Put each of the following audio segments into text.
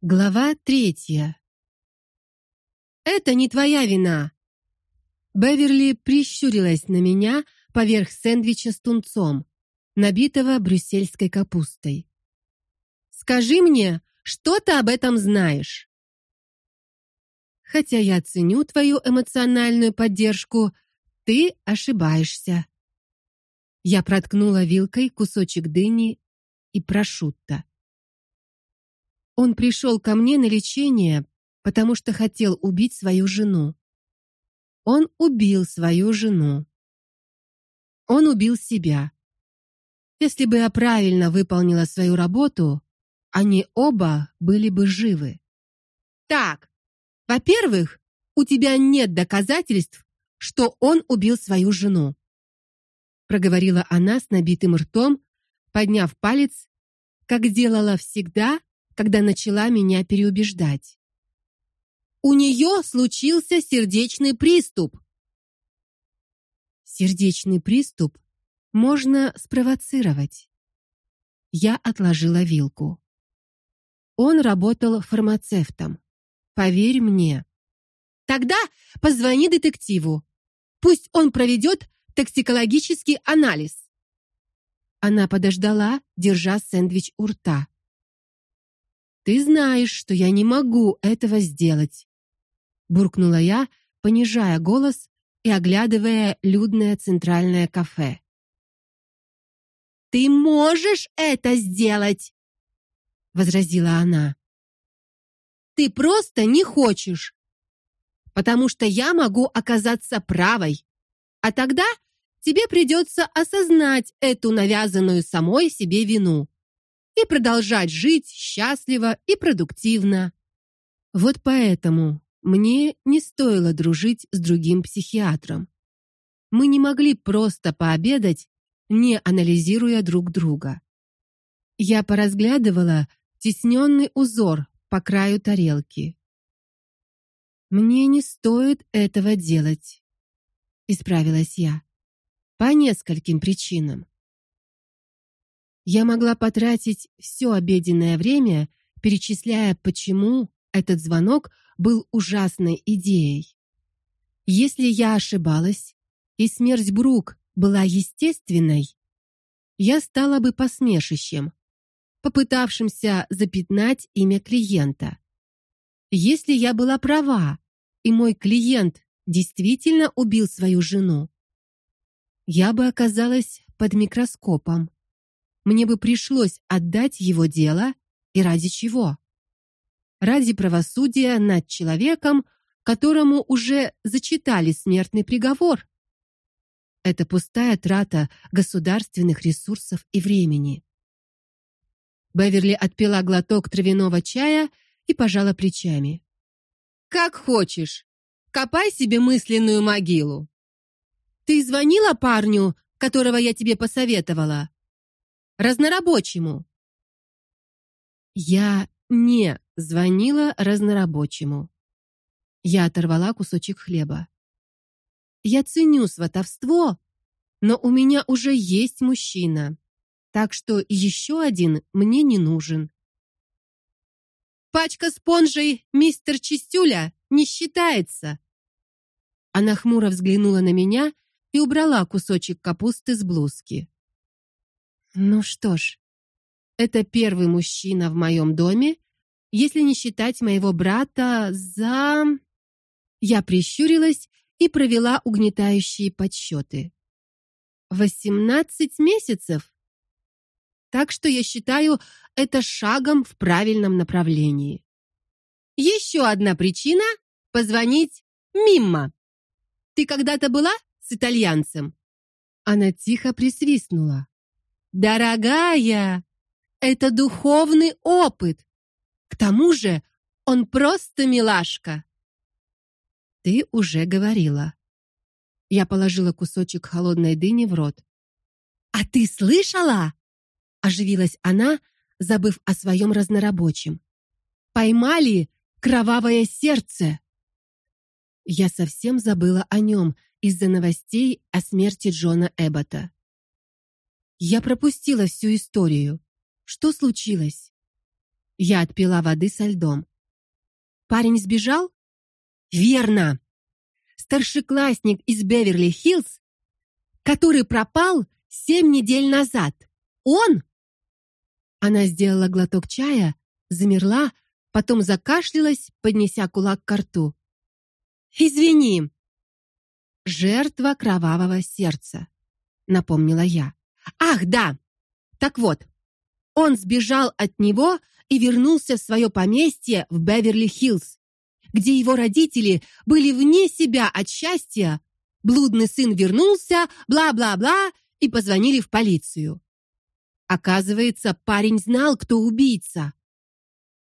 Глава третья. Это не твоя вина. Беверли прищурилась на меня поверх сэндвича с тунцом, набитого брюссельской капустой. Скажи мне, что ты об этом знаешь? Хотя я ценю твою эмоциональную поддержку, ты ошибаешься. Я проткнула вилкой кусочек дыни и прошутто. Он пришел ко мне на лечение, потому что хотел убить свою жену. Он убил свою жену. Он убил себя. Если бы я правильно выполнила свою работу, они оба были бы живы. Так. Во-первых, у тебя нет доказательств, что он убил свою жену, проговорила она с набитым ртом, подняв палец, как делала всегда, когда начала меня переубеждать. У нее случился сердечный приступ. Сердечный приступ можно спровоцировать. Я отложила вилку. Он работал фармацевтом. Поверь мне. Тогда позвони детективу. Пусть он проведет токсикологический анализ. Она подождала, держа сэндвич у рта. Ты знаешь, что я не могу этого сделать, буркнула я, понижая голос и оглядывая людное центральное кафе. Ты можешь это сделать, возразила она. Ты просто не хочешь, потому что я могу оказаться правой. А тогда тебе придется осознать эту навязанную самой себе вину и продолжать жить счастливо и продуктивно. Вот поэтому мне не стоило дружить с другим психиатром. Мы не могли просто пообедать, не анализируя друг друга. Я поразглядывала тесненный узор по краю тарелки. Мне не стоит этого делать, исправилась я. По нескольким причинам. Я могла потратить все обеденное время, перечисляя, почему этот звонок был ужасной идеей. Если я ошибалась, и смерть Брук была естественной, я стала бы посмешищем, попытавшимся запятнать имя клиента. Если я была права, и мой клиент действительно убил свою жену, я бы оказалась под микроскопом мне бы пришлось отдать его дело, и ради чего? Ради правосудия над человеком, которому уже зачитали смертный приговор. Это пустая трата государственных ресурсов и времени. Беверли отпила глоток травяного чая и пожала плечами. Как хочешь. Копай себе мысленную могилу. Ты звонила парню, которого я тебе посоветовала? Разнорабочему. Я не звонила разнорабочему. Я оторвала кусочек хлеба. Я ценю сватовство, но у меня уже есть мужчина. Так что еще один мне не нужен. Пачка спонжей мистер Чистюля не считается. Она хмуро взглянула на меня и убрала кусочек капусты с блузки. Ну что ж, это первый мужчина в моем доме, если не считать моего брата за Я прищурилась и провела угнетающие подсчеты. Восемнадцать месяцев. Так что я считаю это шагом в правильном направлении. Еще одна причина позвонить Мимма. Ты когда-то была с итальянцем? Она тихо присвистнула. Дорогая, это духовный опыт. К тому же, он просто милашка. Ты уже говорила. Я положила кусочек холодной дыни в рот. А ты слышала? Оживилась она, забыв о своем разнорабочем. Поймали кровавое сердце. Я совсем забыла о нем из-за новостей о смерти Джона Эббота. Я пропустила всю историю. Что случилось? Я отпила воды со льдом. Парень сбежал? Верно. Старшеклассник из Беверли-Хиллз, который пропал семь недель назад. Он? Она сделала глоток чая, замерла, потом закашлялась, поднеся кулак к рту. Извини. Жертва кровавого сердца, напомнила я. Ах, да. Так вот, он сбежал от него и вернулся в свое поместье в Беверли-Хиллз, где его родители были вне себя от счастья. Блудный сын вернулся, бла-бла-бла, и позвонили в полицию. Оказывается, парень знал, кто убийца.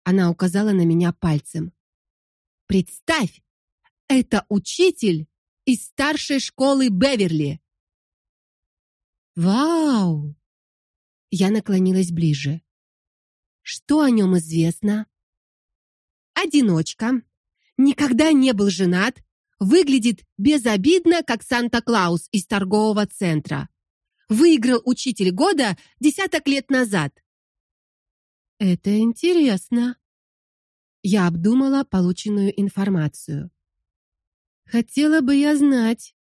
Она указала на меня пальцем. Представь, это учитель из старшей школы Беверли. Вау! Я наклонилась ближе. Что о нем известно? Одиночка, никогда не был женат, выглядит безобидно, как Санта-Клаус из торгового центра. Выиграл учитель года десяток лет назад. Это интересно. Я обдумала полученную информацию. Хотела бы я знать,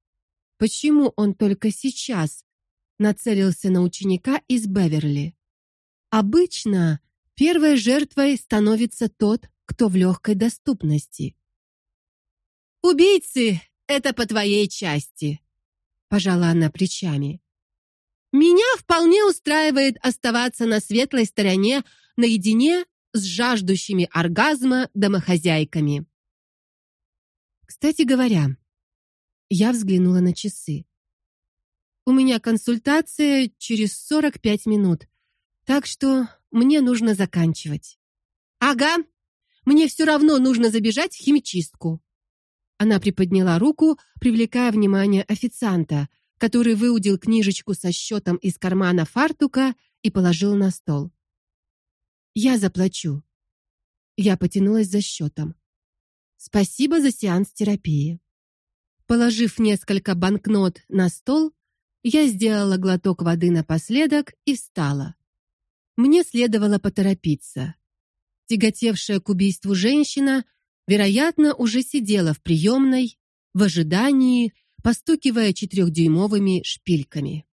почему он только сейчас нацелился на ученика из Беверли. Обычно первой жертвой становится тот, кто в легкой доступности. Убийцы это по твоей части, пожала она плечами. Меня вполне устраивает оставаться на светлой стороне наедине с жаждущими оргазма домохозяйками. Кстати говоря, я взглянула на часы. У меня консультация через 45 минут. Так что мне нужно заканчивать. Ага. Мне все равно нужно забежать в химчистку. Она приподняла руку, привлекая внимание официанта, который выудил книжечку со счетом из кармана фартука и положил на стол. Я заплачу. Я потянулась за счетом. Спасибо за сеанс терапии. Положив несколько банкнот на стол, я сделала глоток воды напоследок и встала. Мне следовало поторопиться. Тяготевшая к убийству женщина, вероятно, уже сидела в приемной в ожидании, постукивая четырехдюймовыми шпильками.